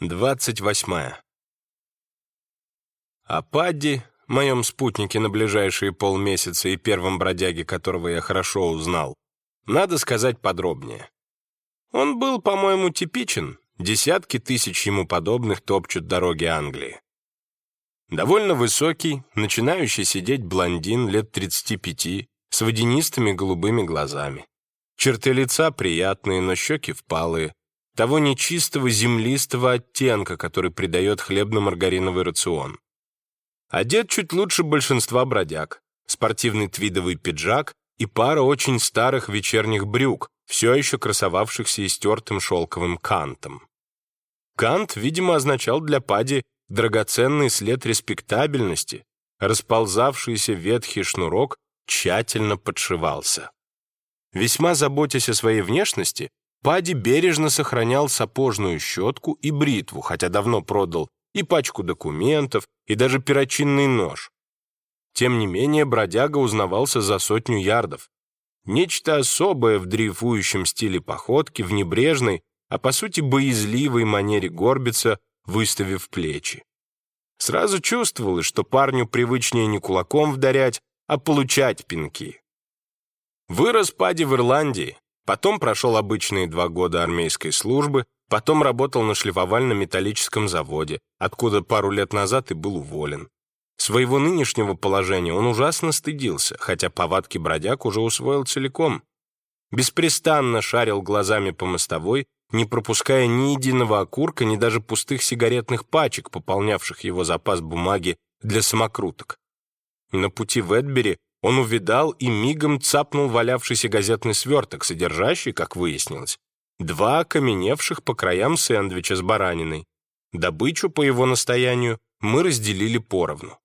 Двадцать восьмая. О Падди, моем спутнике на ближайшие полмесяца и первом бродяге, которого я хорошо узнал, надо сказать подробнее. Он был, по-моему, типичен. Десятки тысяч ему подобных топчут дороги Англии. Довольно высокий, начинающий сидеть блондин лет 35 с водянистыми голубыми глазами. Черты лица приятные, но щеки впалые, того нечистого землистого оттенка, который придает хлебно-маргариновый рацион. Одет чуть лучше большинства бродяг. Спортивный твидовый пиджак и пара очень старых вечерних брюк, все еще красовавшихся истертым шелковым кантом. Кант, видимо, означал для Пади драгоценный след респектабельности, расползавшийся ветхий шнурок тщательно подшивался. Весьма заботясь о своей внешности, Пади бережно сохранял сапожную щетку и бритву, хотя давно продал и пачку документов, и даже перочинный нож. Тем не менее, бродяга узнавался за сотню ярдов. Нечто особое в дрейфующем стиле походки, в небрежной, а по сути боязливой манере горбиться, выставив плечи. Сразу чувствовалось, что парню привычнее не кулаком вдарять, а получать пинки. Вырос Пади в Ирландии, Потом прошел обычные два года армейской службы, потом работал на шлифовально-металлическом заводе, откуда пару лет назад и был уволен. Своего нынешнего положения он ужасно стыдился, хотя повадки бродяг уже усвоил целиком. Беспрестанно шарил глазами по мостовой, не пропуская ни единого окурка, ни даже пустых сигаретных пачек, пополнявших его запас бумаги для самокруток. На пути в Эдбери он увидал и мигом цапнул валявшийся газетный сверток, содержащий, как выяснилось, два окаменевших по краям сэндвича с бараниной. Добычу, по его настоянию, мы разделили поровну.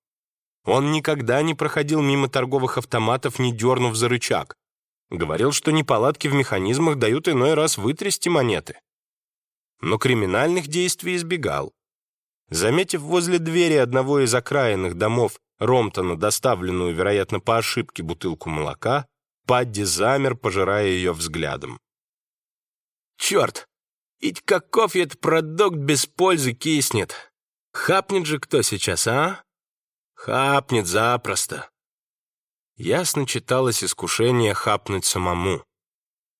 Он никогда не проходил мимо торговых автоматов, не дернув за рычаг. Говорил, что неполадки в механизмах дают иной раз вытрясти монеты. Но криминальных действий избегал. Заметив возле двери одного из окраинных домов Ромтона доставленную, вероятно, по ошибке бутылку молока, Падди замер, пожирая ее взглядом. «Черт! Ведь каков этот продукт без пользы киснет? Хапнет же кто сейчас, а? Хапнет запросто!» Ясно читалось искушение хапнуть самому.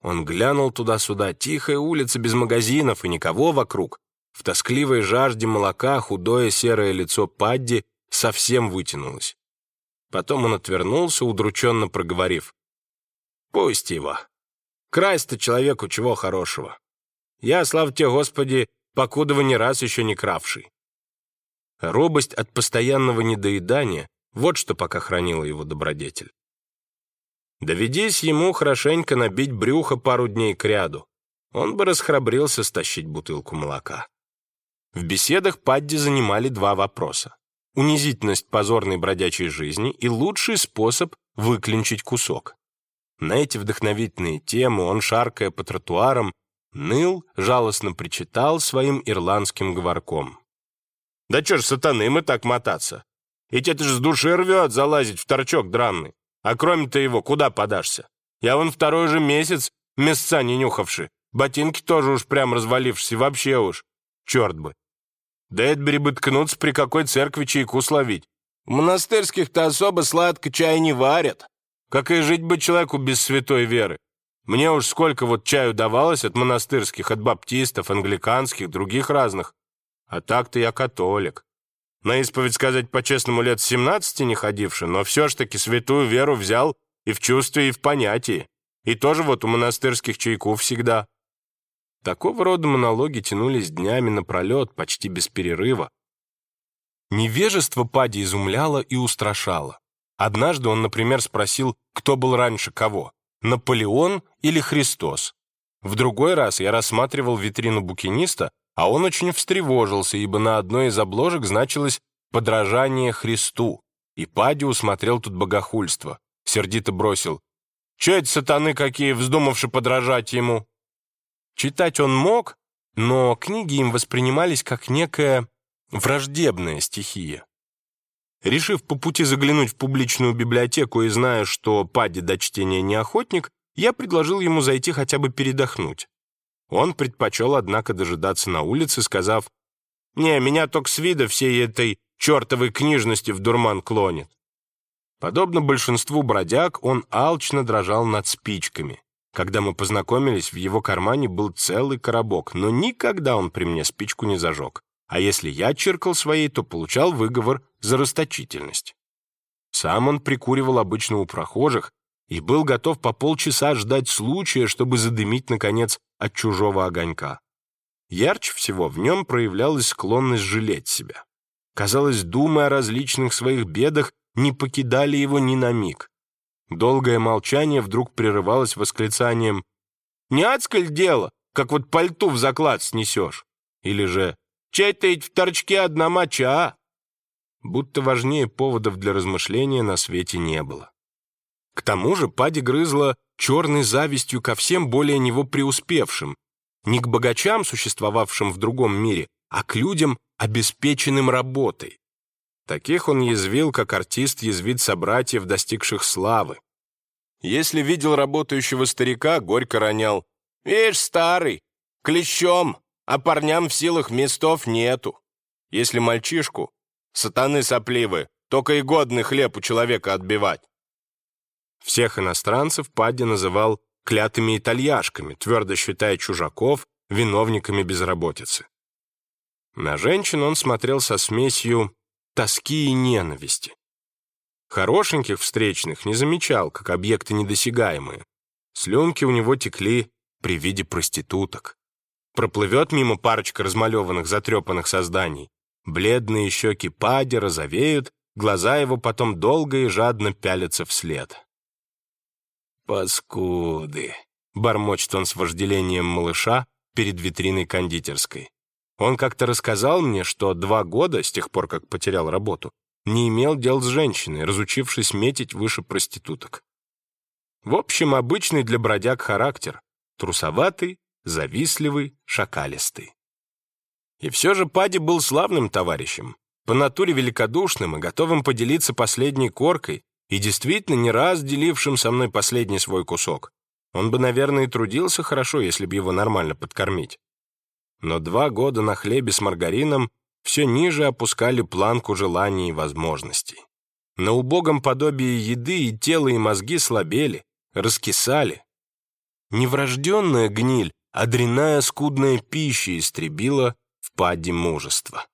Он глянул туда-сюда, тихая улица без магазинов и никого вокруг. В тоскливой жажде молока худое серое лицо Падди совсем вытянулось. Потом он отвернулся, удрученно проговорив. «Пусть его. Красть-то человеку чего хорошего. Я, слава тебе, Господи, покуда вы не раз еще не кравший». Робость от постоянного недоедания — вот что пока хранила его добродетель. Доведись ему хорошенько набить брюхо пару дней кряду, он бы расхрабрился стащить бутылку молока. В беседах Падди занимали два вопроса унизительность позорной бродячей жизни и лучший способ выклинчить кусок. На эти вдохновительные темы он, шаркая по тротуарам, ныл, жалостно причитал своим ирландским говорком. «Да чё ж сатаны мы так мотаться? Ведь это ж с души рвет залазить в торчок дранный. А кроме-то его куда подашься? Я вон второй же месяц места не нюхавши, ботинки тоже уж прям развалившись, вообще уж. Черт бы, да Эдбери бы ткнуться при какой церкви чайку словить. В монастырских-то особо сладко чай не варят. Как и жить бы человеку без святой веры. Мне уж сколько вот чаю давалось от монастырских, от баптистов, англиканских, других разных. А так-то я католик. На исповедь сказать по-честному лет 17 не ходивший, но все ж таки святую веру взял и в чувстве, и в понятии. И тоже вот у монастырских чайку всегда. Такого рода монологи тянулись днями напролет, почти без перерыва. Невежество Пади изумляло и устрашало. Однажды он, например, спросил, кто был раньше кого, Наполеон или Христос. В другой раз я рассматривал витрину букиниста, а он очень встревожился, ибо на одной из обложек значилось «Подражание Христу», и Пади усмотрел тут богохульство. Сердито бросил. «Че это сатаны какие, вздумавши подражать ему?» Читать он мог, но книги им воспринимались как некая враждебная стихия. Решив по пути заглянуть в публичную библиотеку и зная, что Падди до чтения не охотник, я предложил ему зайти хотя бы передохнуть. Он предпочел, однако, дожидаться на улице, сказав, Не, меня только с вида всей этой чертовой книжности в дурман клонит. Подобно большинству бродяг, он алчно дрожал над спичками. Когда мы познакомились, в его кармане был целый коробок, но никогда он при мне спичку не зажег. А если я чиркал своей, то получал выговор за расточительность. Сам он прикуривал обычно у прохожих и был готов по полчаса ждать случая, чтобы задымить, наконец, от чужого огонька. Ярче всего в нем проявлялась склонность жалеть себя. Казалось, думая о различных своих бедах, не покидали его ни на миг. Долгое молчание вдруг прерывалось восклицанием «Не адскаль дело, как вот пальту в заклад снесешь!» Или же «Чай-то ведь в торчке одна моча!» Будто важнее поводов для размышления на свете не было. К тому же Пади грызла черной завистью ко всем более него преуспевшим, не к богачам, существовавшим в другом мире, а к людям, обеспеченным работой. Таких он язвил, как артист язвит собратьев, достигших славы. Если видел работающего старика, горько ронял. «Видишь, старый, клещом, а парням в силах местов нету. Если мальчишку, сатаны сопливы, только и годный хлеб у человека отбивать». Всех иностранцев Падди называл клятыми итальяшками, твердо считая чужаков виновниками безработицы. На женщин он смотрел со смесью тоски и ненависти. Хорошеньких встречных не замечал, как объекты недосягаемые. Слюнки у него текли при виде проституток. Проплывет мимо парочка размалеванных, затрепанных созданий. Бледные щеки Пади розовеют, глаза его потом долго и жадно пялятся вслед. «Паскуды!» — бормочет он с вожделением малыша перед витриной кондитерской. Он как-то рассказал мне, что два года, с тех пор, как потерял работу, не имел дел с женщиной, разучившись метить выше проституток. В общем, обычный для бродяг характер. Трусоватый, завистливый, шакалистый. И все же Пади был славным товарищем, по натуре великодушным и готовым поделиться последней коркой, и действительно не раз делившим со мной последний свой кусок. Он бы, наверное, и трудился хорошо, если бы его нормально подкормить но два года на хлебе с маргарином все ниже опускали планку желаний и возможностей. На убогом подобии еды и тело, и мозги слабели, раскисали. Неврожденная гниль, а дрянная скудная пища истребила в паде мужества.